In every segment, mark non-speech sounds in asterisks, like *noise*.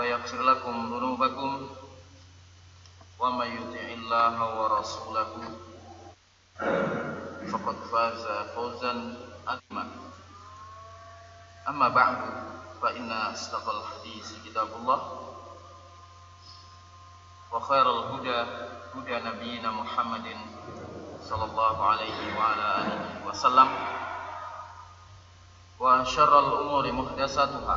ويغفر لكم ذنوبكم ومن يطع الله ورسوله فقد فاز فوزا عظيما. أما بعد فإن أصدق الحديث كتاب الله وخير الهدى هدى نبينا محمد صلى الله عليه وعلى آله وسلم وشر الأمور محدثاتها.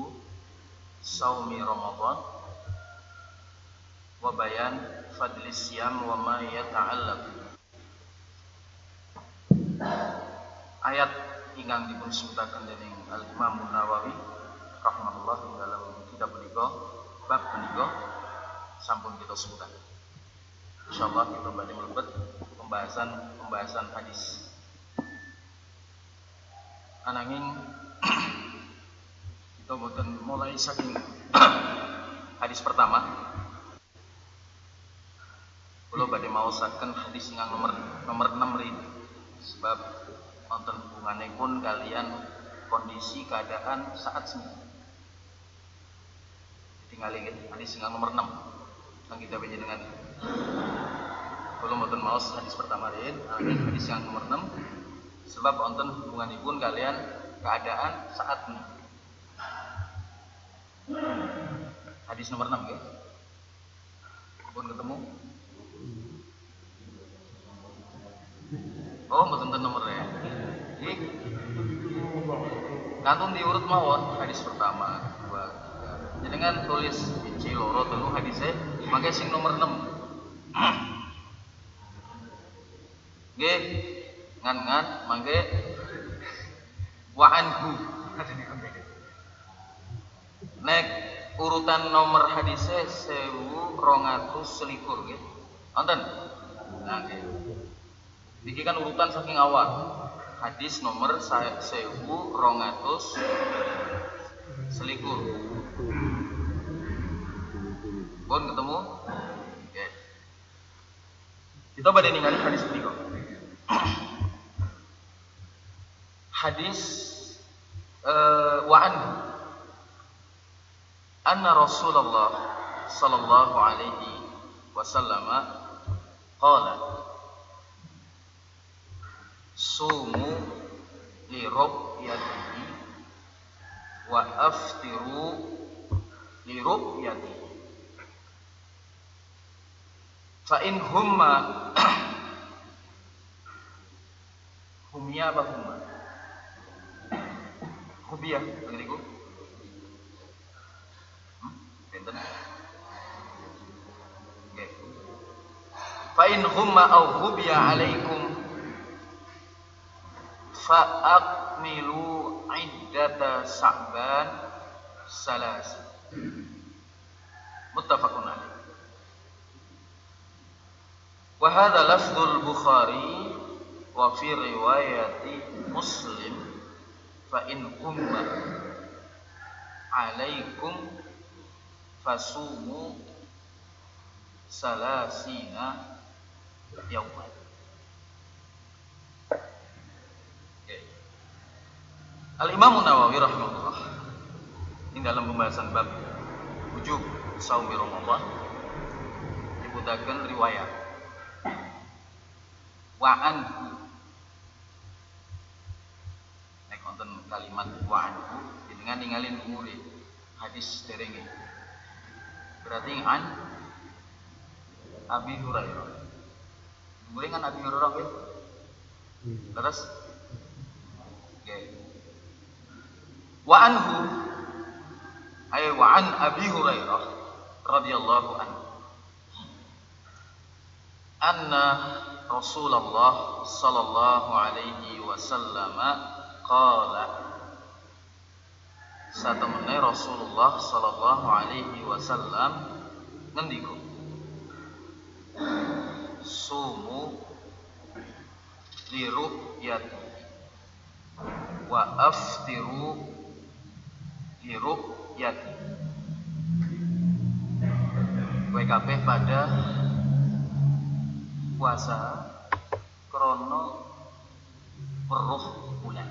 saumi Ramadan wa bayan fadlis siyam wa ma yata'allaq. Ayat ingkang dipun sebutaken dening Al Imam Nawawi rahimahullah dalam kitab menika bab menika sampun kita sebutaken. Insyaallah kita badhe mlebet pembahasan pembahasan hadis. Ananging *clears throat* kita boten mulai saking *clears throat* hadis pertama. Kula badhe maosaken hadis ingkang nomor nomor 6 rin sebab wonten hubungannya pun kalian kondisi keadaan saat semua tinggal ingat hadis yang nomor 6 yang kita baca dengan belum wonten maus hadis pertama lain hadis yang nomor 6 sebab wonten hubungan pun kalian keadaan saat ini hadis nomor 6 ya pun ketemu Oh, betul nomor ya. Jadi, kantun diurut mawon hadis pertama, dua, tiga. Jadi kan tulis hiji loro telu hadisnya, mangke sing nomor 6. Nggih, ngan-ngan mangke wa. Nek urutan nomor hadisnya sewu rongatus selikur nggih. Wonten? Nah, nggih. Iki kan urutan saking awal. Hadis nomor sewu rongatus selikur. Pun ketemu? Oke. Kita pada ningali hadis ini kok. hadis uh, wa anhu anna Rasulullah sallallahu alaihi wasallam qala sumu li ru'yatihi wa aftiru li ru'yatihi fa in humma humma? Benten okay. fa in humma au hubiya alaikum fa'akmilu iddata sa'ban salas muttafaqun alaih wa hadha lafdhul bukhari wa fi riwayati muslim fa in umma alaikum fasumu salasina yauman. Al-Imam Nawawi rahimahullah ini dalam pembahasan bab wujub saumi Ramadan disebutkan riwayat. Wa anhu. Nek wonten kalimat wa anhu dengan ningalin umure hadis derenge berarti an Abi Hurairah mulai kan Abi Hurairah ya terus oke okay. Wa anhu ay wa an Abi Hurairah radhiyallahu anhu anna Rasulullah sallallahu alaihi wasallam qala satemene Rasulullah sallallahu alaihi wasallam ngendika sumu li ru'yati wa aftiru yati kowe kabeh pada puasa krono weruh bulan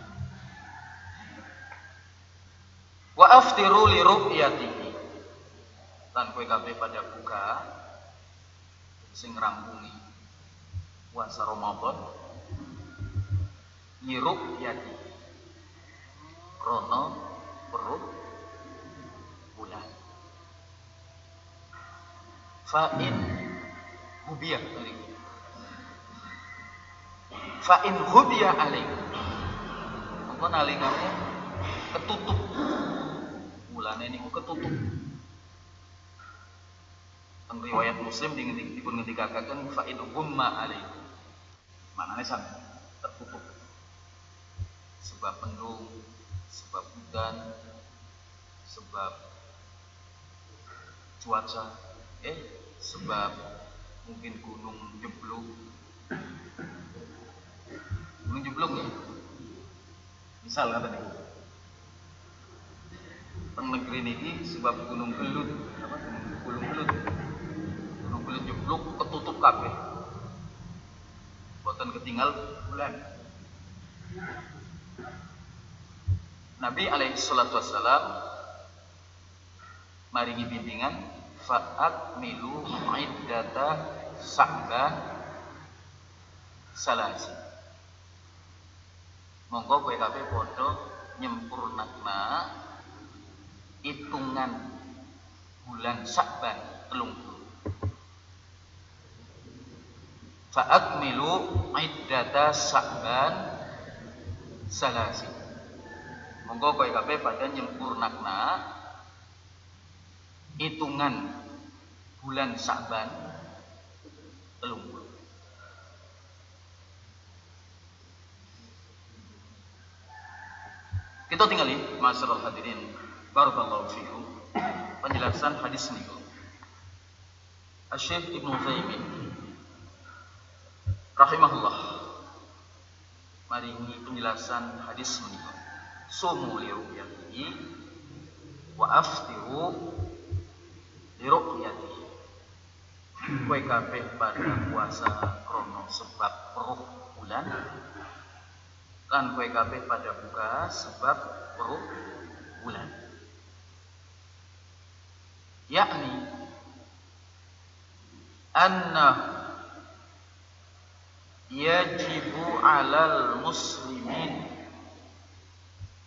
wa aftiru li ru'yatihi. Lan kowe kabeh pada buka sing ngrampungi puasa Ramadan li ru'yatihi. Krono weruh fa'in hubiyah alaikum fa'in hubiyah alaikum apa nalikane ketutup mulane niku ketutup. Teng riwayat Muslim dipun ngendikaken fa'in humma alaikum. Maknane sama tertutup. Sebab mendung sebab hujan sebab cuaca eh sebab mungkin gunung jeblok gunung jeblok ya? Misal kata nih teng negeri ini sebab gunung gelut. Apa? Gunung gelut. Gunung gelut jeblok ketutup kabeh. Boten ketinggal bulan. Nabi alaihi salatu wassalam maringi bimbingan fa'at milu iddata sa'ban salasi. Monggo kowe kabeh padha nyempurnakna hitungan bulan Sa'ban telung Fa'at milu iddata Sa'ban salasi. Monggo kowe kabeh pada nyempurnakna hitungan bulan Sa'ban telung Kita tinggali masyarakat hadirin barakallahu fikum penjelasan hadis ini. Syekh Ibnu Taimin rahimahullah maringi penjelasan hadis ini. Sumu li ru'yatihi wa aftiru li ru'yatihi Kue kabeh pada puasa krono sebab peruh bulan lan kue kabeh pada buka sebab peruh bulan yakni anna yajibu alal muslimin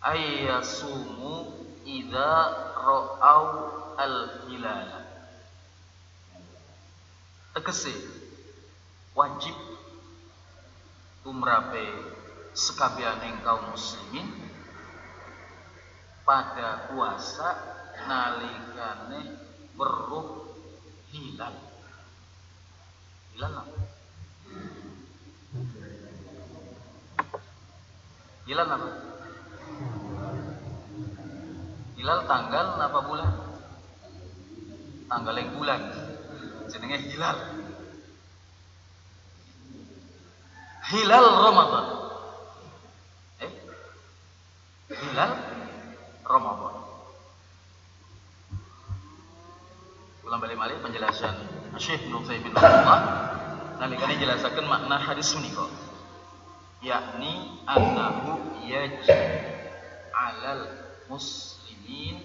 ayyasumu idza ra'au al-hilal. Tegese wajib umrape sekabianing kaum muslimin pada puasa nalikane weruh hilal hilal apa? hilal apa? hilal tanggal apa bulan? tanggal yang bulan jenenge hilal hilal Ramadan eh hilal Ramadan ulang balik malih penjelasan Syekh Taimin rahimahullah. Nalikane jelasaken makna hadis menika yakni annahu yajib alal muslimin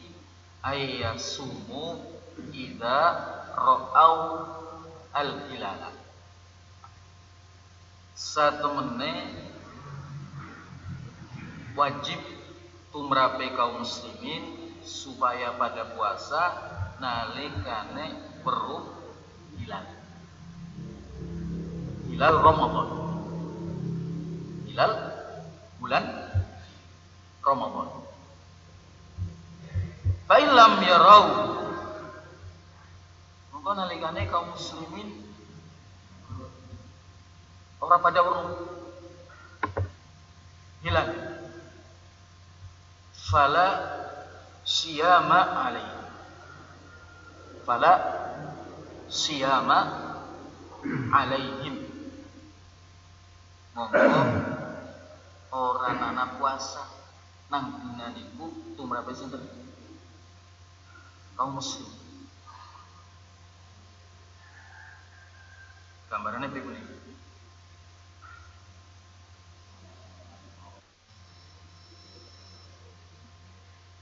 ayyasumu idza ra'au al hilal satemene wajib tumrape kaum muslimin supaya pada puasa nalikane weruh hilal. Hilal Ramadan. Hilal bulan Ramadan. Fa'ilam yarau. Maka nalikane kaum muslimin Orang pada weruh hilal. Fala siyama alaihi fala siyama alaihim. Monggo ora nana puasa nang dina niku tumrape sinten? Kaum muslim. Gambarannya begini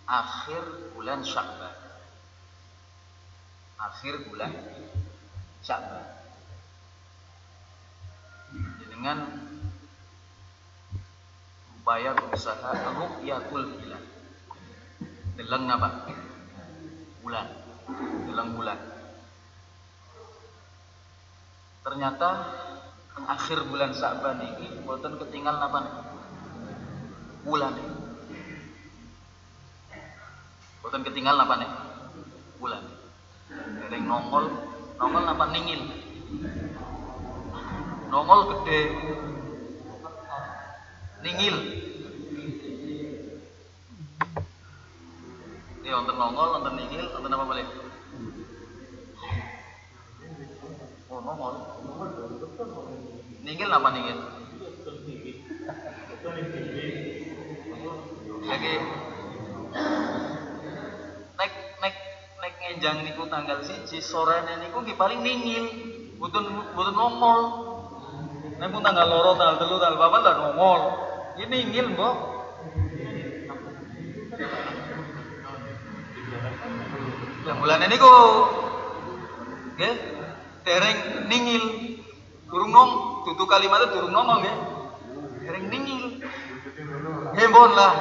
akhir bulan Sya'ban. Akhir bulan Sya'ban. Dengan upaya berusaha ru'yatul hilal. Deleng apa? Bulan. Deleng bulan. Ternyata akhir bulan Sya'ban ini boten ketinggal napa? Bulan ini Bukan ketinggalan apa nih? Bulan. Dereng nongol, nongol apa ningil? Nongol gede. Ningil. Ini untuk nongol, untuk ningil, untuk apa balik? Oh, nongol. Ningil apa ningil? Lagi enjang niku tanggal siji sorene niku nggih paling ningil mboten mboten nongol. Nek pun tanggal loro tanggal telu tanggal papat lah nongol. Ini ningil mbok. Yang bulan ini kok nggih. Dereng ningil. Durung nong tutu kalimatnya durung nongol nggih. Dereng ningil. Hembon lah.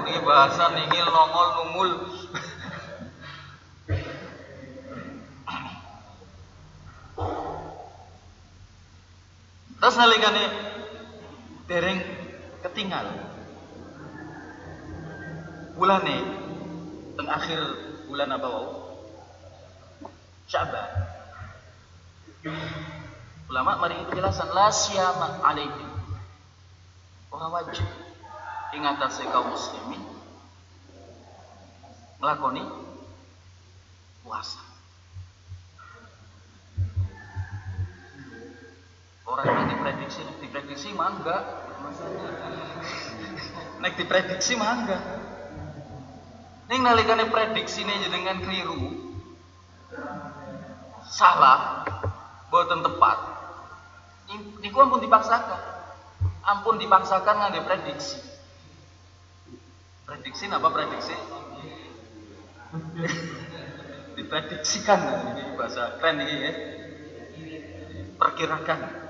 Ini bahasa ningil nongol nungul Terus nalikane dereng ketinggal. Bulane teng akhir bulan apa wau? Sya'ban. Ulama mari penjelasan la siyama alaihi. Ora wajib ing atase kaum muslimin nglakoni puasa. Orang yang diprediksi, diprediksi mangga. Nek diprediksi mangga. Ning prediksi ini dengan keliru. Salah, boten tepat. Niku ampun dipaksakan. Ampun dipaksakan ngangge prediksi. Prediksi apa prediksi? Diprediksikan ini bahasa keren ini ya. Perkirakan.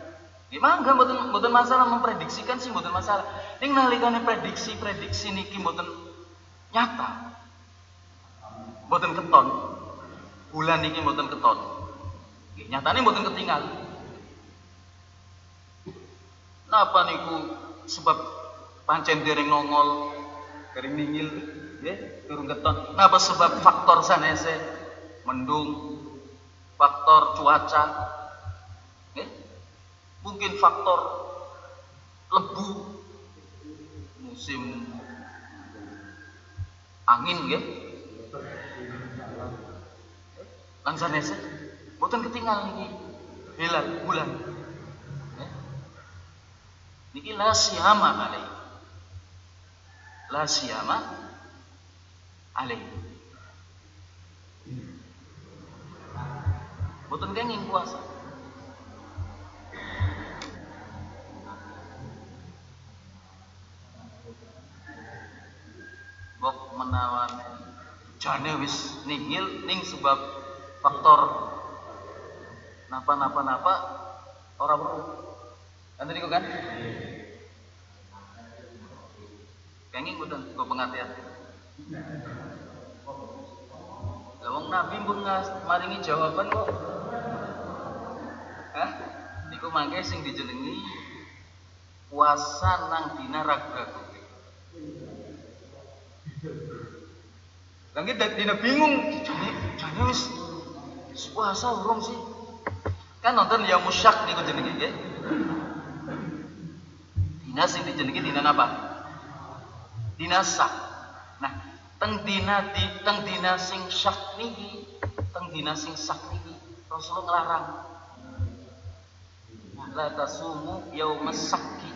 Gimana mboten mboten masalah memprediksikan sih mboten masalah. Ning nalikane prediksi-prediksi niki mboten nyata. Mboten keton. Bulan niki mboten keton. Nggih nyatane mboten ketinggal. Napa niku sebab pancen dereng nongol, dereng ningil, nggih, turun keton. Napa sebab faktor sanese mendung, faktor cuaca, mungkin faktor lebu musim angin ya. Langsung nese bukan ketinggal ini hilal bulan. Ya. niki la siyama alai la siyama alai bukan kenging puasa jane wis ningil ning sebab faktor napa-napa-napa orang perlu. Kan tadi kan? Kenging mboten kok pengertian. Lah wong Nabi pun maringi jawaban kok. Hah? Niku mangke sing dijenengi puasa nang dina raga Lah dina bingung, jane wis puasa urung sih. Kan nonton ya musyak niku jenenge nggih. Dina sing dijenengi dina napa? dinasa nah teng dina di teng dina sing syak niki teng dina sing sak niki Rasulullah ngelarang la tasumu yaumas sakki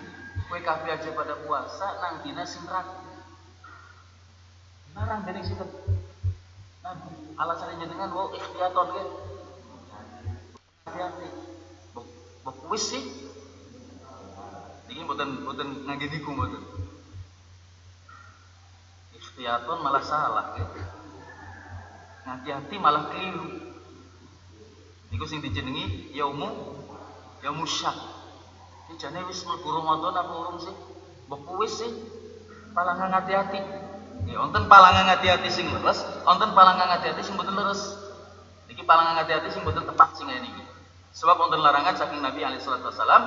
kowe kabeh aja pada puasa nang dina sing ragu larang dening sinten nah alasannya jenengan wow ikhtiyaton ke hati-hati. Bok wis sih. Ini mboten ngangge niku mboten. Ihtiyatun malah salah gitu. hati-hati malah keliru. Niku sing dijenengi yaumu yaumu syak. Iki jane wis mlebu Ramadan apa urung sih? Mbok wis sih. Palangan hati-hati ya wonten palangan hati-hati sing leres wonten palangan hati-hati sing mboten leres niki palangan hati-hati sing mboten tepat sing niki sebab wonten larangan saking Nabi alaihi salatu wasalam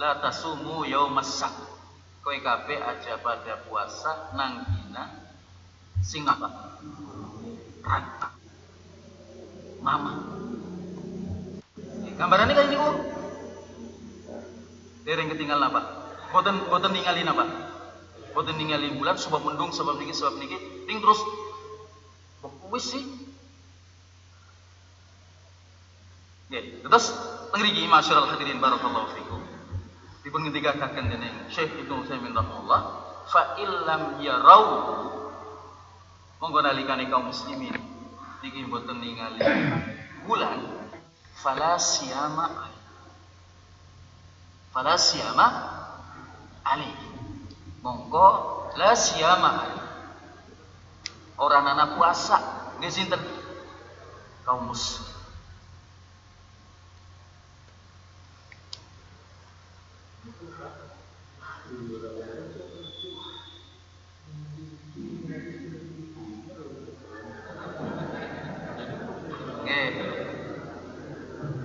la tasumu yaumas syak kowe kabeh aja pada puasa nang dina sing apa? Ranta. Mama. Gambarannya kayak niku. Dereng ketinggalan apa? Boten boten ninggalin apa? Boten ninggalin bulan sebab mendung sebab niki sebab niki ting terus wis sih. Ya, terus tengriki masyarul hadirin barakallahu fikum. Dipun ngendikaken dening Syekh Ibnu Utsaimin rahimahullah, fa illam yarau monggo nalikane kaum muslimin niki mboten ningali bulan fala siyama fala siyama ali monggo. La siyama. Orang anak puasa nggih sinten? Kaum muslim.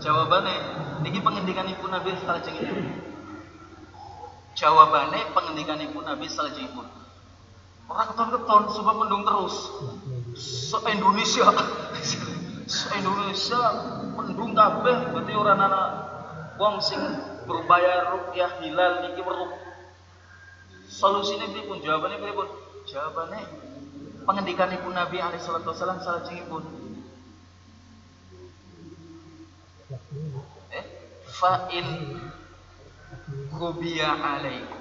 Jawabannya niki pengendikan ibu Nabi salajengipun jawabannya pengendikan ibu Nabi salajengipun orang keton-keton sebab mendung terus. Se Indonesia se Indonesia mendung kabeh. Berarti orang anak wong sing berbayar rupiah hilal niki perlu. Solusinya pun jawabannya pun jawabannya pengendikan ibu Nabi alaihi salatu wasallam salajengipun eh fa'in kubiya alaikum.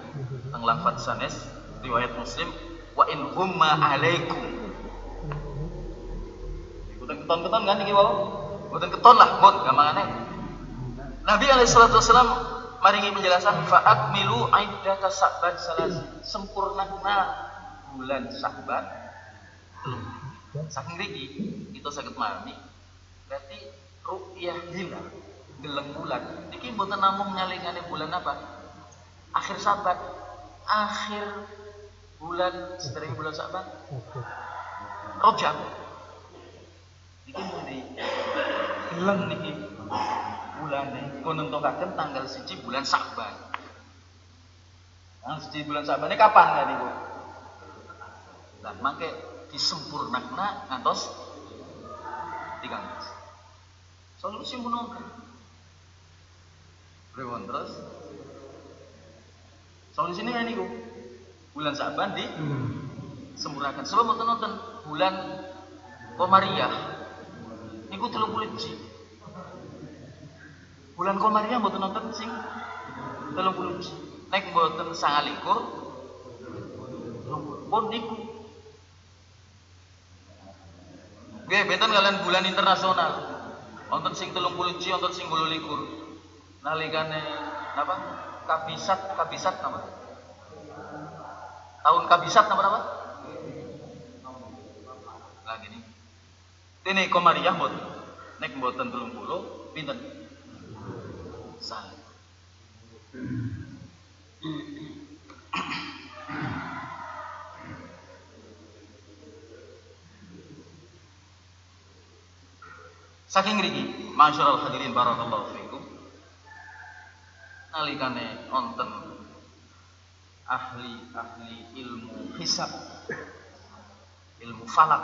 Teng lafaz sanes riwayat muslim wa in humma alaikum. Boten keton-keton kan iki wau Boten keton lah bon gampangane Nabi alaihi salatu wasallam maringi penjelasan fa'akmilu aiddata sa'ban salas sempurnana bulan Sa'ban. Saking riki itu sakit mami berarti ru'yah hilal gelem bulan. Iki mboten namung nyalingane bulan apa? Akhir sabat. Akhir bulan sedherenge bulan sabat. Rojab. Iki di gelem niki bulane pun nentukaken tanggal siji bulan sabat. Tanggal siji bulan sabat ini kapan kan niku lah mangke disempurnakna ngantos tiga solusi menunggu Pripun terus? Solusine ngene niku. Bulan Saban di hmm. sempurnakan. Sebab mboten nonton bulan Komariah niku 30 ji. Bulan Komariah mboten nonton sing 30 ji. Nek mboten 29 pun niku. Nggih, benten kalian bulan internasional. Wonten sing 30 ji, wonten sing 28 nalikane apa? Kabisat kabisat nama tahun kabisat nama apa? Lagi nih ini komariah mboten nek mboten 30 pinten? Salib Saking riki, masyaallah hadirin barakallahu fiikum. Nalikane wonten ahli-ahli ilmu hisab, ilmu falak,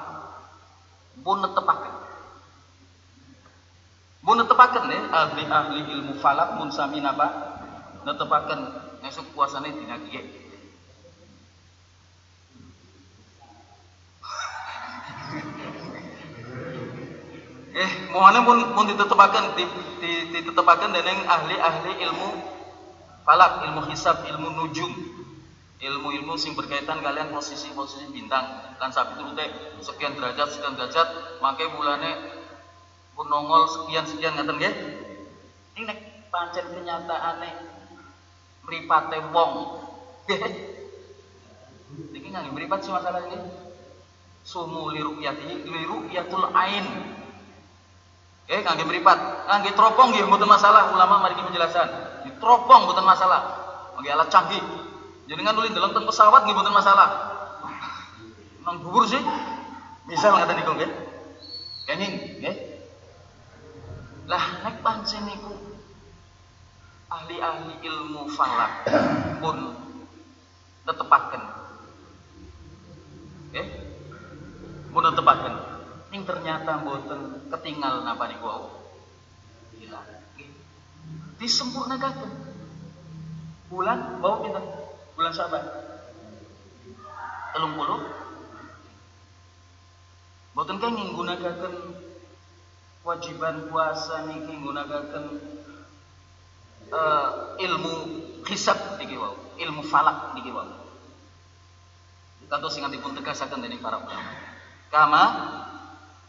pun netepaken. Pun netepaken nih ahli-ahli ilmu falak mun sami napa? Netepaken esuk puasane dina kiye. eh mohonnya pun pun ditetepakan ditetepakan dengan ahli-ahli ilmu falak, ilmu hisab, ilmu nujum, ilmu-ilmu sing berkaitan kalian posisi-posisi bintang. Kan sapi itu teh sekian derajat sekian derajat makai bulannya pun nongol sekian sekian ngaten nggih? Ini nek pancen kenyataane mripate wong. Nggih *laughs* niki nggak mripat sih masalah ini? Sumu liru yati liru yatul ain Eh kangge meripat, kangge teropong nggih mboten masalah ulama mari penjelasan. Diteropong mboten masalah. Kangge alat canggih. Jenengan nulin dalam pesawat nggih mboten masalah. Nang dhuwur sih. Misal ngaten niku nggih. Kenging nggih. Lah nek pancen niku ahli-ahli ilmu falak pun tetepaken. Eh? Pun tetepaken Ning ternyata mboten ketinggal napa niku wau. Hilang. Disempurnakaken. Bulan bau pinten? Bulan Saban. Telung puluh. Mboten kan nggunakaken wajiban puasa niki nggunakaken uh, ilmu hisab niki wau, ilmu falak niki wau. Kantos sing dipun tegasaken dening para ulama. Kama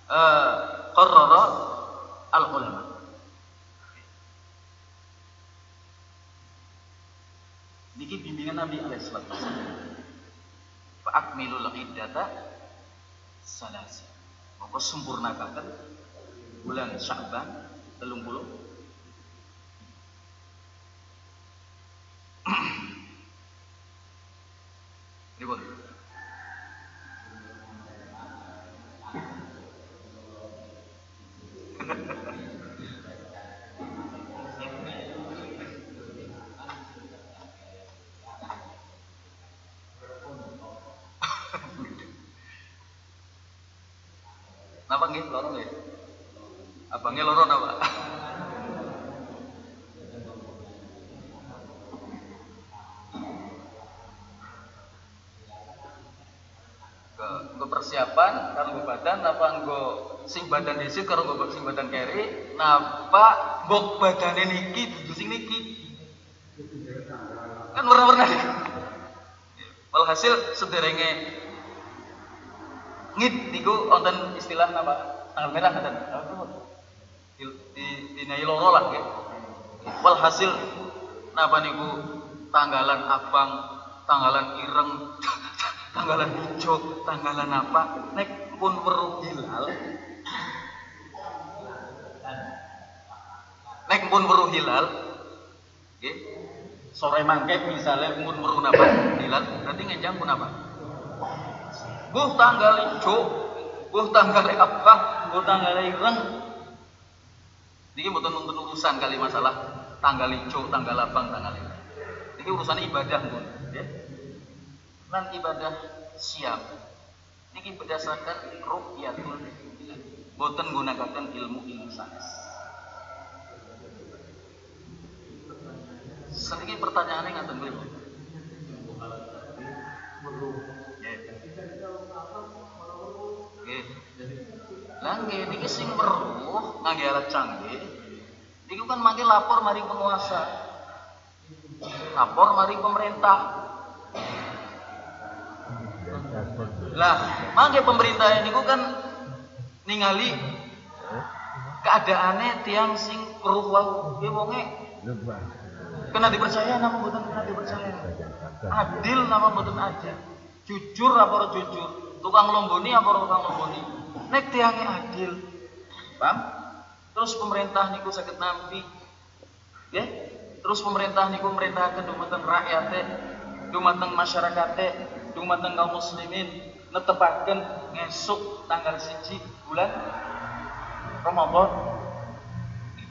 Eh, qarrara al ulama niki bimbingan Nabi alaihi salatu wasallam fa akmilul iddata salasi. Mongko sempurnakaken bulan Sya'ban 30 Napa nggih loro nggih? Abange loro napa? Ke persiapan karo badan napa nggo sing badan dhisik karo nggo sing badan keri napa nggo badane niki dudu sing niki kan warna-warna walhasil sederenge niku wonten istilah napa? Tanggal merah ngaten. Di di dinai loro lah nggih. Walhasil napa niku tanggalan abang, tanggalan ireng, *laughs* tanggalan hijau, tanggalan apa? Nek pun weruh hilal. Nek pun weruh hilal, nggih. Sore mangke misalnya pun weruh napa? Hilal, berarti ngenjang pun apa? buh tanggal ijo buh tanggal apa? Buh tanggal ireng ini bukan untuk urusan kali masalah tanggal ijo tanggal abang tanggal ireng ini urusan ibadah pun ya. Ibadah siap. Ini berdasarkan ru'yatul boten gunakan ilmu ilmu sains sedikit pertanyaannya nggak tunggu Lah nggih niki sing weruh ngangge alat canggih. Niku kan mangke lapor mari penguasa. Lapor mari pemerintah. Lah, mangke pemerintah niku kan ningali keadaannya tiang sing weruh wau nggih wonge kena dipercaya nama mboten kena dipercaya. Adil nama mboten aja. Jujur apa jujur? Tukang lomboni apa tukang lomboni? Nek tiange adil. Paham? Terus pemerintah niku sakit nampi. Ya? Terus pemerintah niku merintahkan dumateng rakyate, dumateng masyarakate, dumateng kaum muslimin netepaken ngesuk tanggal siji bulan Ramadan.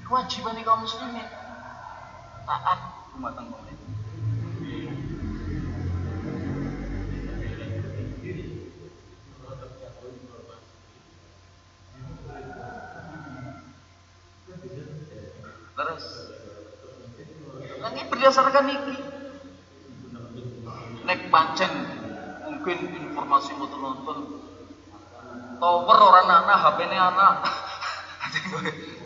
Kewajiban kaum muslimin taat dumateng pemerintah. Berdasarkan ini Nek pancen mungkin informasi mau nonton tower orang anak HP-nya anak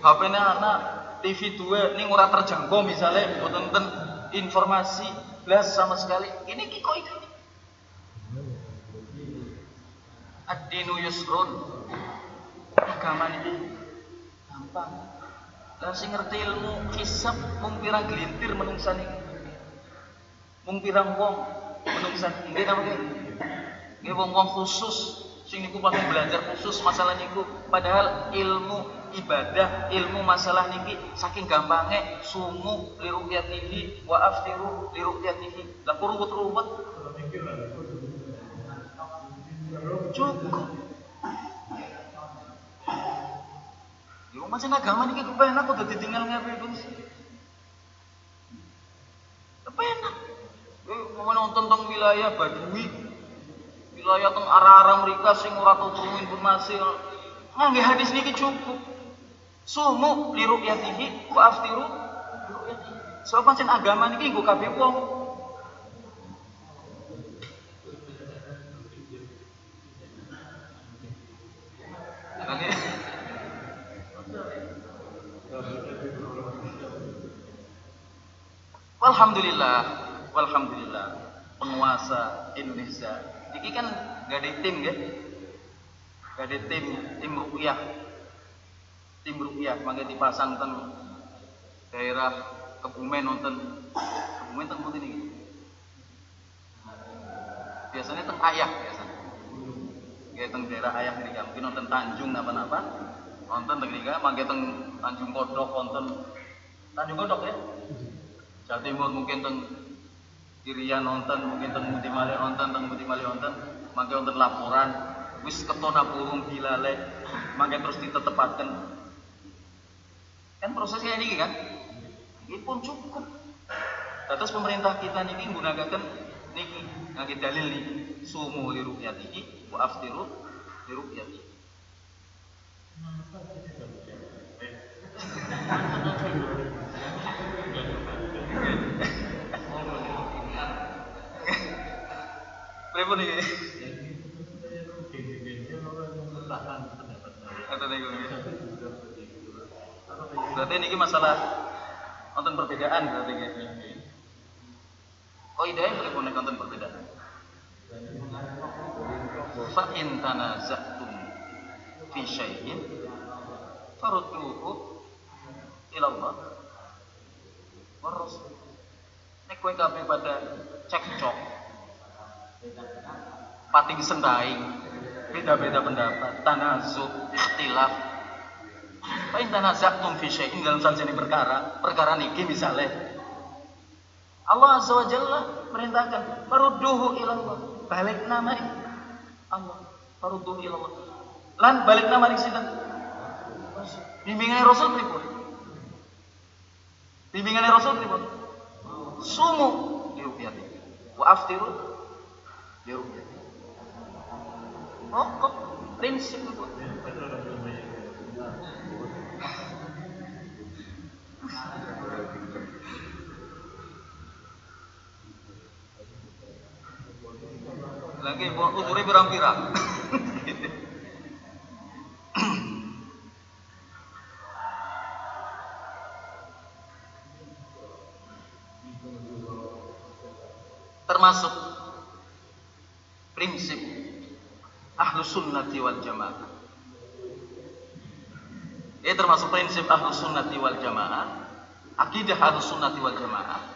HP-nya anak *laughs* TV 2 ini ora terjangkau misalnya buat nonton informasi belas sama sekali. Ini kiko itu Ad-dinu yusrun agama ini gampang sing ngerti ilmu hisab mung pirang gelintir menungsa niki. Mung pirang wong menungsa nggih napa nggih? Nggih wong-wong khusus sing niku pakai belajar khusus masalah niku. Padahal ilmu ibadah ilmu masalah niki saking gampangnya sumu li ru'yatihi wa aftiru li ru'yatihi lah ruwet-ruwet cukup macam agama niki kepenak kok dadi tinggal ngape Gus. Kepenak. Kowe nonton tentang wilayah Badui, wilayah teng arah-arah mereka sing ora tau krungu informasi. Ngangge hadis niki cukup. Sumu li ru'yatihi wa aftiru. Sebab pancen agama niki nggo kabeh wong. Alhamdulillah, walhamdulillah penguasa Indonesia. Iki kan gak ada tim ya, gak ada tim tim rupiah, tim rupiah, mangga dipasang ten daerah Kebumen nonton Kebumen teng putih nih. Biasanya teng ayah biasanya. Kayak teng daerah ayah nih, mungkin nonton Tanjung apa-apa, nonton teng mangga teng Tanjung Kodok nonton Tanjung Kodok ya. Jawa Timur mungkin teng Irian nonton, mungkin teng Mutimali nonton, teng Mutimali nonton, mangke nonton laporan, wis ketona burung dilale, mangke terus ditetepatkan. Kan prosesnya ini kan, ini pun cukup. Terus pemerintah kita niki menggunakan niki ngake dalil niki sumu li ru'yatihi wa aftiru li ru'yatihi. *laughs* Kata niku. Berarti niki masalah nonton perbedaan berarti niki. Oh idenya pripun nek nonton perbedaan? Fa in tanaza'tum fi syai'in farudduhu ila Allah wa Rasul. Nek kowe kabeh pada cekcok pating sendaing beda-beda pendapat. Tanazuk ikhtilaf. Fa in tanaza'tum fi syai'in dalam sajane perkara perkara niki misalnya. Allah azza wa jalla perintahkan farudduhu ila Allah balik nama Allah farudduhu ila Allah lan balik nama ning sinten bimbingan Rasul pripun? Bimbingan Rasul pripun? Sumu liruqyati wa aftiru prinsip itu? Lagi umurnya pirang-pirang. Termasuk prinsip ahlus sunnati wal jamaah. Ini termasuk prinsip ahlus sunnati wal jamaah akidah ahlus sunnati wal jamaah.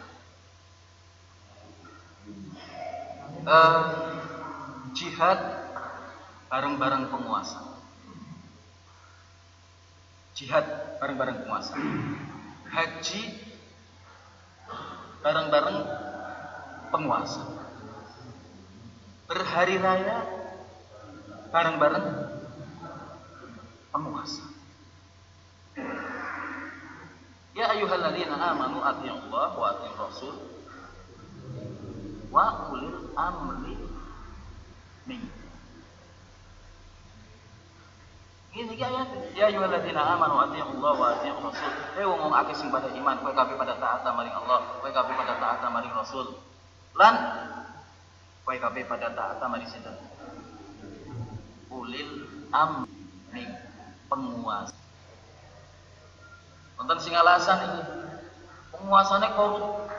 Uh, jihad bareng-bareng penguasa. Jihad bareng-bareng penguasa. Haji bareng-bareng penguasa. Berhari raya bareng-bareng. Penguasa. Ya ayyuhalladzina amanu Allah wa atiiur rasul wa ulil amri minkum. Ini ayat. Ya ayyuhalladzina amanu Allah wa atiiur rasul hei wong akeh sing pada iman kowe kabeh pada taat maring Allah kowe kabeh pada taat maring rasul. Lan kowe kabeh pada taat maring sinten ulil amri penguasa Nonton sing alasan ini. Penguasanya korup.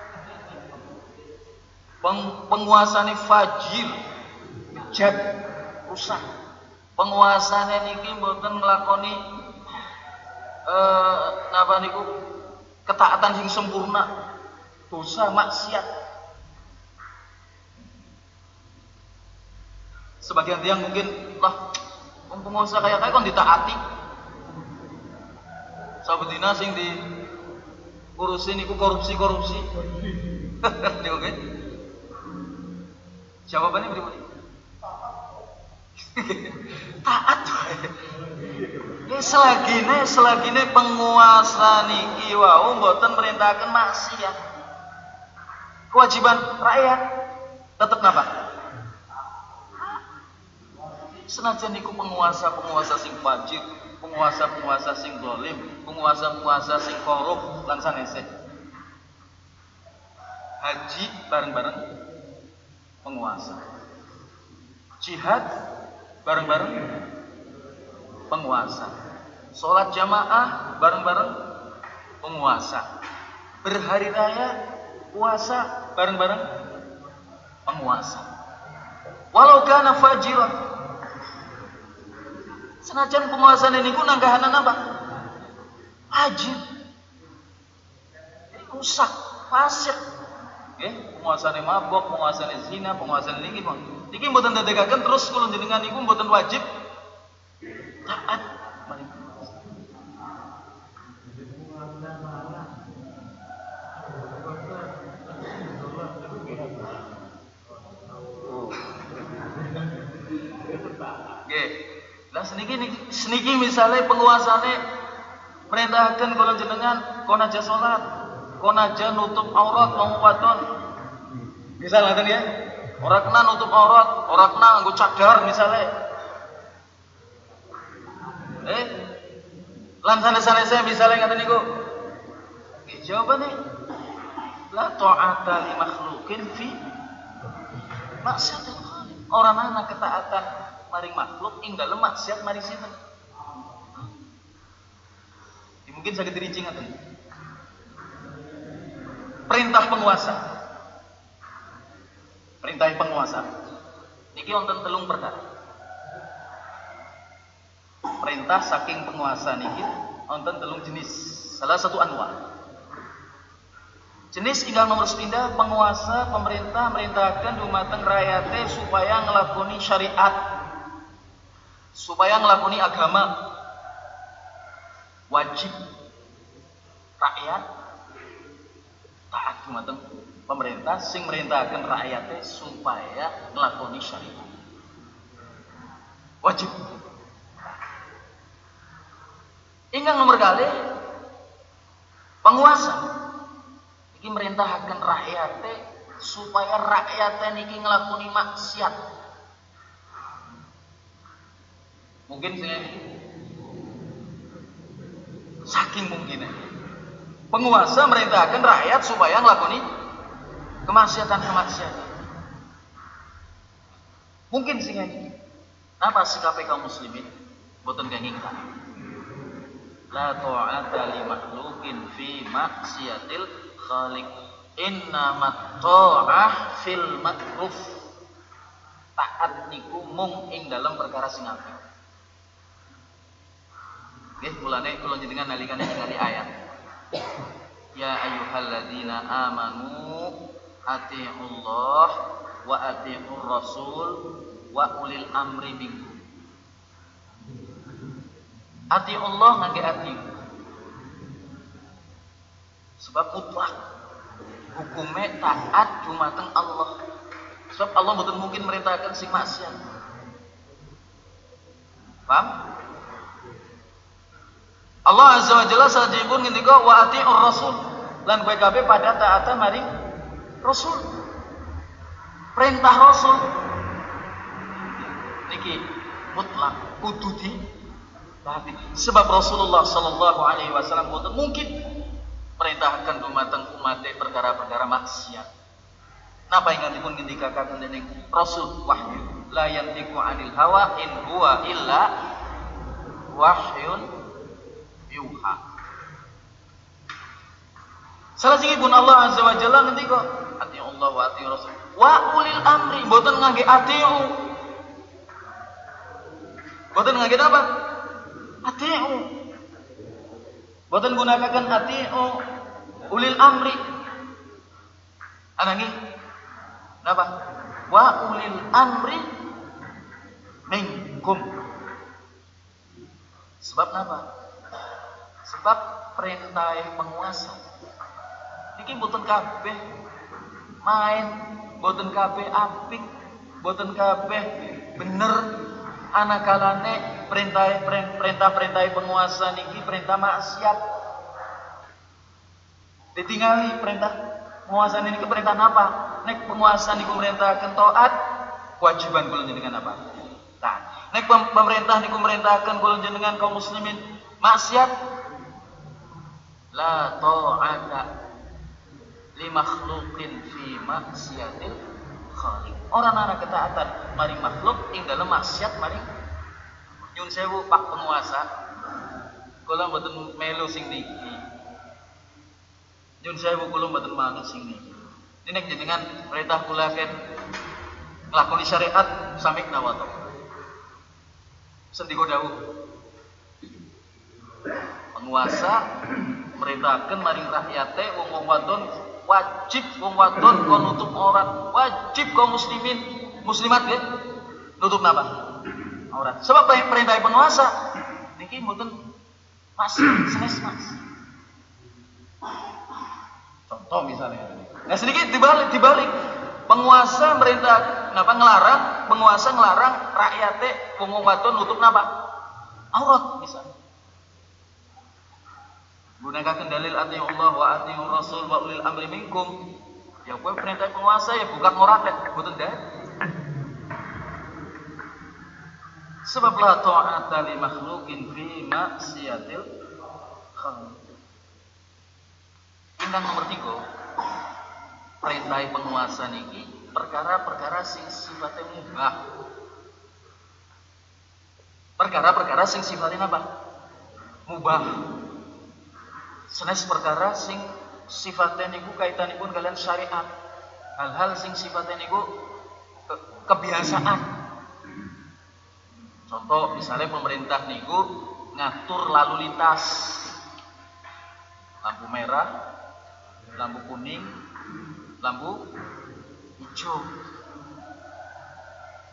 Peng, penguasanya fajir. Bejat. Rusak. Penguasanya niki mboten nglakoni eh napa niku ketaatan sing sempurna. Dosa maksiat. Sebagian tiang mungkin lah penguasa kayak kayak kan ditaati sabedina sing di urusin iku korupsi-korupsi. *laughs* Ya oke. Jawabannya berikut *laughs* Taat. Ya selagine selagine penguasa niki wau mboten merintahkan maksiat. Kewajiban rakyat tetap napa? Senajan niku penguasa-penguasa sing fajir, penguasa-penguasa sing dolim, penguasa-penguasa sing korup lan sanese. Haji bareng-bareng penguasa. Jihad bareng-bareng penguasa. Sholat jamaah bareng-bareng penguasa. Berhari raya puasa bareng-bareng penguasa. Walau kana fajiran Senajan penguasaan ini ku nanggahanan apa? Ajib. Rusak, fasik. Nggih, penguasane mabok, penguasane zina, penguasane niki pun. Niki mboten dadegaken terus kula jenengan niku mboten wajib taat Lah seniki seniki misalnya penguasane perintahkan kalau jenengan kon aja salat, kon aja nutup aurat wong wadon. Misal ngoten ya. Ora kena nutup aurat, ora kena nganggo cadar misalnya. Eh, lan sana-sana saya misalnya ngaten niku. Jawabannya la ta'ata li makhluqin fi maksiatil khaliq. Orang ana ketaatan maring makhluk ing dalem maksiat maring sinten? Mungkin sakit dirinci ngaten. Perintah penguasa. Perintah penguasa. Niki wonten telung perkara. Perintah saking penguasa niki wonten telung jenis. Salah satu anwar. Jenis ingkang nomor sepindah penguasa pemerintah merintahkan dumateng rakyatnya supaya ngelakoni syariat supaya ngelakoni agama wajib. Rakyat taat dumateng pemerintah sing merintahkan rakyatnya supaya ngelakoni syariat. Wajib. Ingat nomor kali penguasa ini merintahkan rakyatnya supaya rakyatnya niki ngelakoni maksiat Mungkin saya saking mungkin penguasa merintahkan rakyat supaya ngelakoni kemaksiatan-kemaksiatan. Mungkin sih ini. Apa sikap kaum muslimin? Boten kengingkan. La ta'ata li makhlukin fi maksiatil khaliq. Innamat ta'ah fil makruf. Taat niku mung ing dalam perkara sing apik. Nggih mulane kula jenengan nalikane ningali ayat. Ya ayyuhalladzina amanu atiiullah wa atiiur rasul wa ulil amri minkum. Ati Allah ngangge ati. Sebab mutlak hukumnya taat dumateng Allah. Sebab Allah betul mungkin merintahkan sing maksiat. Paham? Allah Azza wa Jalla sajibun ngendika wa ati'ur rasul lan kowe kabeh pada taat maring rasul. Perintah rasul niki mutlak kudu di Sebab Rasulullah sallallahu alaihi wasallam boten mungkin perintahkan dumateng umat perkara-perkara maksiat. Napa ingantipun ketika kata dening Rasul wahyu la yantiqu anil hawa in huwa illa wahyun yuha. Salah pun Allah azza wa jalla ngendika ati Allah wa ati Rasul wa ulil amri mboten ngangge atiu. Mboten ngangge apa? Atiu. Mboten gunakan atiu ulil amri. Anangi Napa? Wa ulil amri minkum. Sebab napa? Sebab perintah penguasa. Niki mboten kabeh main, mboten kabeh apik, mboten kabeh bener anak kalane perintah perintah perintah penguasa niki perintah maksiat. Ditinggali perintah penguasa ini ke perintah apa? nek penguasa niku merintahkan taat kewajiban kula jenengan apa? Taat. Nek pemerintah niku merintahkan kula jenengan kaum muslimin maksiat la ta'ata li makhluqin fi maksiatil khaliq. Orang ana ketaatan mari makhluk ing dalam maksiat mari nyun sewu Pak penguasa. Kula mboten melu sing niki. Nyun sewu kula mboten manut sing niki. Ini jenengan perintah kulaken nglakoni syariat samik nawato. Sendiko dawuh. Penguasa merintahkan maring rakyate wong wong wadon wajib wong wadon kon nutup aurat, wajib kaum muslimin muslimat ya nutup napa? Aurat. Sebab perintah penguasa niki mboten mas senes mas. Contoh misalnya Nah sedikit dibalik, dibalik. Penguasa merintah, kenapa ngelarang? Penguasa ngelarang rakyatnya wong wadon nutup napa? Aurat misalnya. Gunakan dalil ati Allah wa ati Rasul wa ulil amri minkum. Ya kowe perintah penguasa ya buka ngorat ya, betul dah. Sebab la ta'ata li makhlukin fi maksiatil khaliq. Ingkang nomor 3 perintah penguasa niki perkara-perkara sing sifatnya mubah perkara-perkara sing sifatnya apa mubah senes perkara sing sifatnya niku kaitanipun kalian syariat hal-hal sing sifatnya niku ke kebiasaan contoh misalnya pemerintah niku ngatur lalu lintas lampu merah lampu kuning lampu hijau.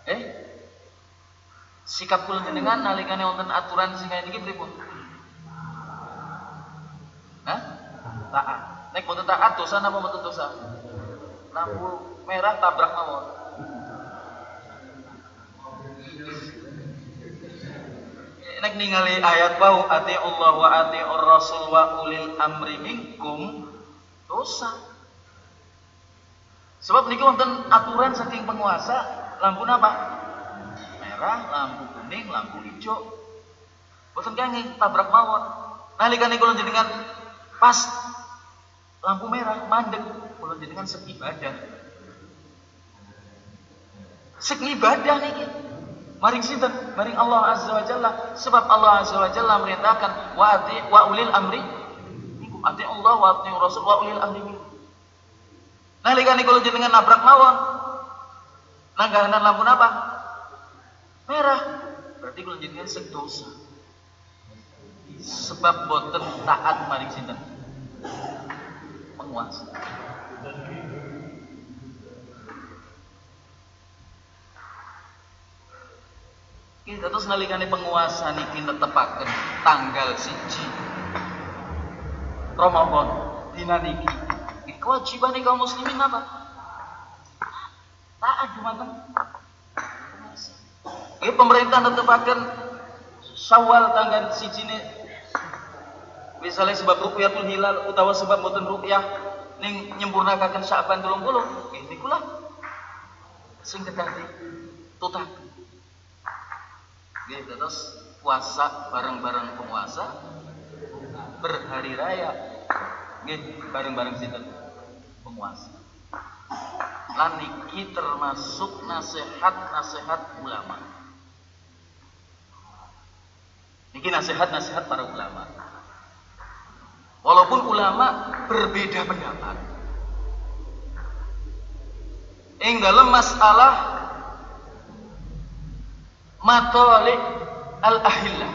Eh? Sikap kula jenengan nalikane wonten aturan kaya niki pripun? Hah? Taat. Nek boten taat dosa napa boten dosa? Lampu merah tabrak mawon. Nek ningali ayat bau ati Allah wa ati Rasul wa ulil amri minkum dosa. Sebab niki wonten aturan saking penguasa lampu apa? Merah, lampu kuning, lampu hijau. Boten kangen tabrak mawon. Nalikane kula jenengan pas lampu merah mandek, kula jenengan sepi ibadah. Sepi ibadah niki. Maring sinten? Maring Allah Azza wa Jalla. Sebab Allah Azza wa Jalla merintahkan wa ati wa ulil amri minkum ati Allah wa ati Rasul wa ulil amri minkum. Nalikane kula jenengan nabrak mawon. Nanggahanan lampu apa? Merah. Berarti kula jenengan sing dosa. Sebab boten taat maring sinten? Penguasa. Kita terus nalikane penguasa niki netepaken tanggal siji Ramadan dina niki. Kewajiban kaum muslimin apa? Taat dumateng ini pemerintah netepaken Syawal tanggal siji ne misalnya sebab ruqyatul hilal utawa sebab mboten ruqyah ning nyempurnakaken Syaban 30 ini kula sing kedah tutah Nggih, terus puasa bareng-bareng penguasa berhari raya. Nggih, bareng-bareng sinten? Penguasa. Lan niki termasuk nasihat-nasihat ulama. Niki nasihat-nasihat para ulama. Walaupun ulama berbeda pendapat. Ing dalam masalah matalik al-ahillah.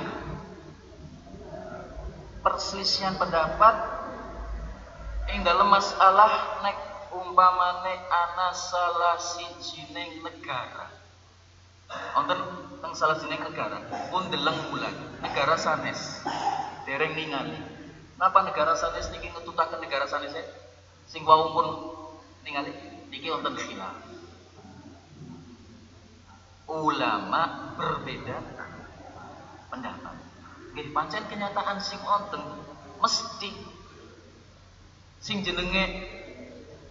Perselisihan pendapat ing dalam masalah nek umpamane ana salah sijining negara. Wonten teng salah sijining negara pun deleng bulan negara sanes dereng ningali napa negara sanes niki ngetutaken negara sanes sing wau pun ningali niki wonten khilaf ulama berbeda pendapat. Nggih pancen kenyataan sing wonten mesti sing jenenge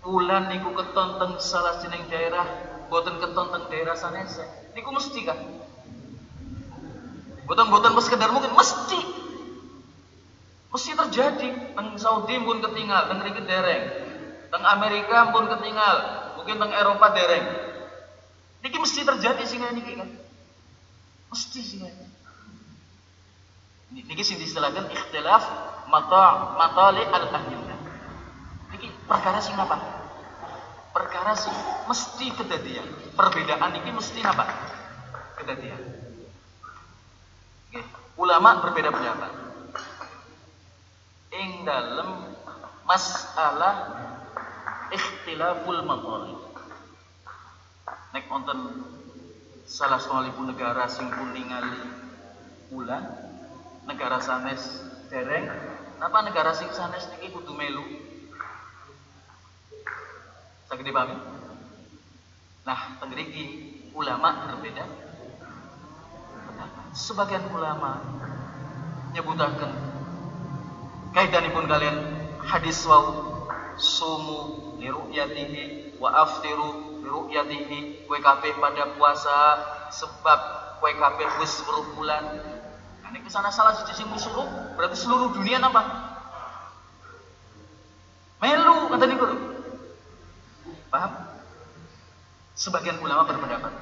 bulan niku keton teng salah jeneng daerah boten keton teng daerah sanese niku mesti kan boten-boten pas sekedar mungkin mesti mesti terjadi teng Saudi pun ketinggal teng mriki dereng teng Amerika pun ketinggal mungkin teng Eropa dereng Niki mesti terjadi sehingga niki kan. Mesti sehingga. Niki sing disebutkan ikhtilaf mata matali al ahillah. Niki perkara sing apa? Perkara sing mesti kedadian. Perbedaan niki mesti apa? Kedadian. Oke. Ulama berbeda pendapat. Dalam masalah ikhtilaful matali nek wonten salah sekalipun negara sing pun ningali bulan negara sanes dereng napa negara sing sanes niki kudu melu? Saged dipahami? Nah tengriki ulama berbeda. Sebagian ulama nyebutaken kaitanipun kalian hadis wau sumu liru'yatihi wa aftiru ru'yatihi kue kabeh pada puasa sebab kabeh wis weruh bulan. Nah, ke sana salah siji sing wis berarti seluruh dunia apa? Melu kata niku. Paham? Sebagian ulama berpendapat.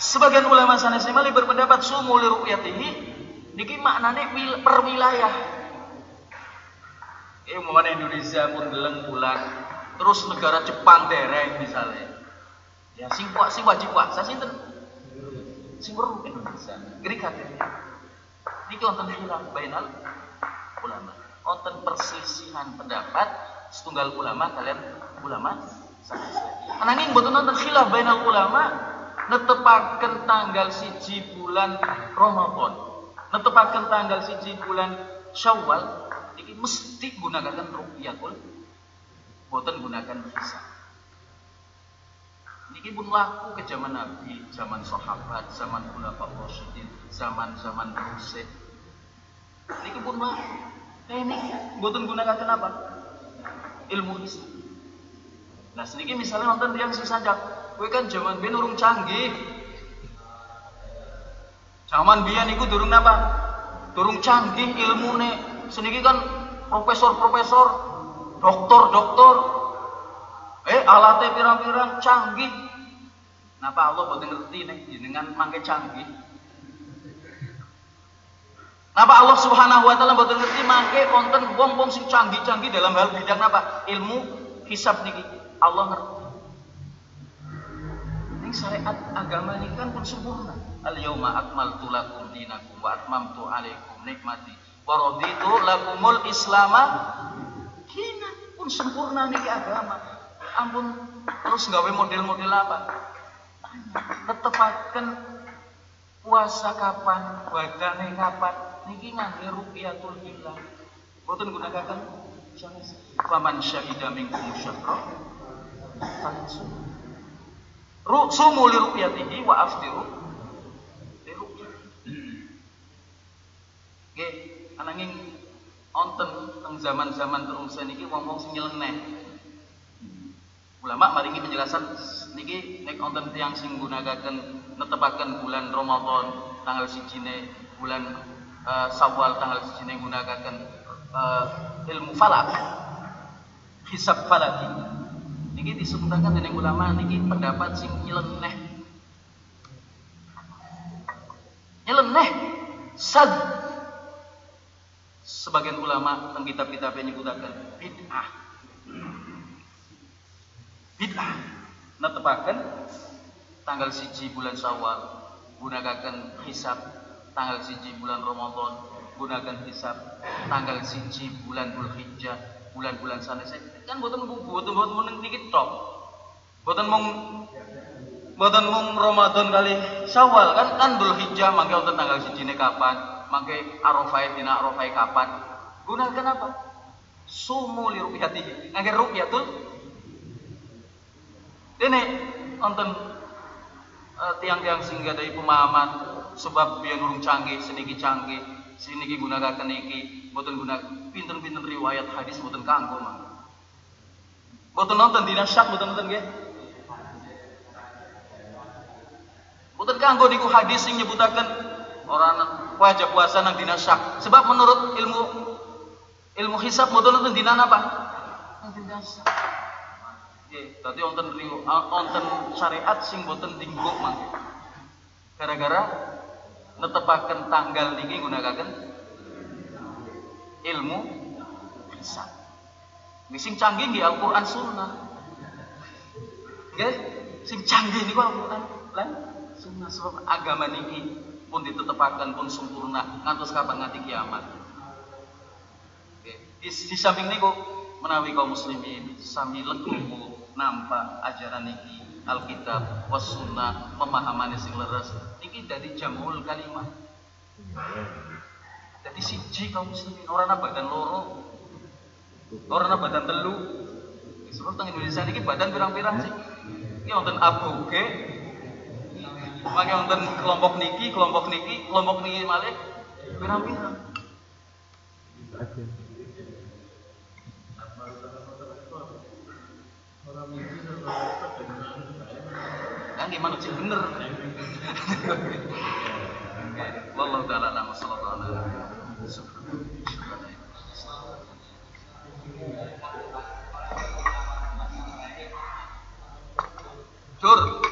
Sebagian ulama sana semali berpendapat sumu li ru'yatihi niki maknane per Eh, Indonesia pun geleng bulan, terus negara Jepang dereng misalnya. Ya sing kuat sing wajib puasa sinten? Sing weruh Indonesia. Grikat. Niki wonten khilaf bainal ulama. Wonten perselisihan pendapat setunggal ulama kalian ulama Ananging mboten wonten khilaf bainal ulama netepaken tanggal siji bulan Ramadan. Netepaken tanggal siji bulan Syawal iki mesti gunakan rupiahul boten gunakan hisab. Niki pun laku ke zaman Nabi, zaman sahabat, zaman ulama Rasyidin, zaman-zaman Rusid. Niki pun laku. Ini buatan gunakan kenapa? Ilmu hisab. Nah sedikit misalnya nonton yang si sajak, gue kan zaman biyen urung canggih. Zaman biyen niku durung napa? Durung canggih ilmune. Seniki kan profesor-profesor, doktor-doktor, eh alatnya pirang-pirang canggih Napa Allah boten ngerti nek jenengan mangke canggih? Napa Allah Subhanahu wa taala boten ngerti mangke wonten wong-wong sing canggih-canggih dalam hal bidang napa? Ilmu hisab niki. Allah ngerti. Ini syariat agama ini kan pun sempurna. Al yauma akmaltu lakum dinakum wa atmamtu alaikum nikmati wa raditu lakumul islama kina pun sempurna niki agama. Ampun terus gawe model-model apa? netepaken puasa kapan, badane kapan, niki ngangge ruqyatul hilal. Boten gunakaken faman syahida minkum syahra falyasum. Ru sumu li ruqyatihi wa aftiru li ananging wonten teng zaman-zaman terungsa niki wong-wong sing nyeleneh. Ulama maringi penjelasan niki nek wonten tiyang sing gunakaken netepaken bulan Ramadan tanggal sijine bulan uh, Syawal tanggal sijine gunakaken uh, ilmu falak hisab falaki niki disebutaken dening ulama niki pendapat sing nyeleneh. Nyeleneh sad sebagian ulama tentang kitab-kitab yang nyebutaken bid'ah. Bid'ah. Netepaken tanggal siji bulan Syawal gunakan hisab tanggal siji bulan Ramadan gunakan hisab tanggal siji bulan Dzulhijjah bulan-bulan sana saya kan boten boten boten mung dikit tok. Boten mung boten mung Ramadan kali Syawal kan kan Dzulhijjah mangke wonten tanggal siji ne kapan mangke Arafah dina Arafah kapan? Gunakan apa sumu li ru'yatihi. Ngangge ru'yatul? Dene wonten uh, tiang-tiang sehingga dari pemahaman sebab biar urung canggih sedikit canggih siniki gunakan niki boten guna pinten-pinten riwayat hadis boten kanggo mah boten nonton dina syak boten nonton nggih? Boten kanggo niku hadis sing nyebutaken orang wajib puasa nang dina syak sebab menurut ilmu ilmu hisab boten nonton dina apa nang dina syak Nggih, dadi wonten syariat sing boten dinggo mangke. Gara-gara netepaken tanggal niki gunakaken ilmu hisab. Sing canggih nggih Al-Qur'an Sunnah. Nggih, sing canggih niku Al-Qur'an lan Sunnah sebab agama niki pun ditetepaken pun sempurna ngantos kapan nganti kiamat. Nggih, di, di samping niku menawi kaum muslimin sami legowo nampak ajaran niki Alkitab was sunnah pemahaman sing leres niki dari jamul kalimat jadi siji kaum muslimin orang badan loro orang badan telu. Sebab teng Indonesia niki badan pirang-pirang sih. Ini wonten aboge Mangke wonten kelompok niki, kelompok niki, kelompok niki malih pirang-pirang. Kan gimana sih bener? Wallahu taala alam sallallahu alaihi wasallam. Dur.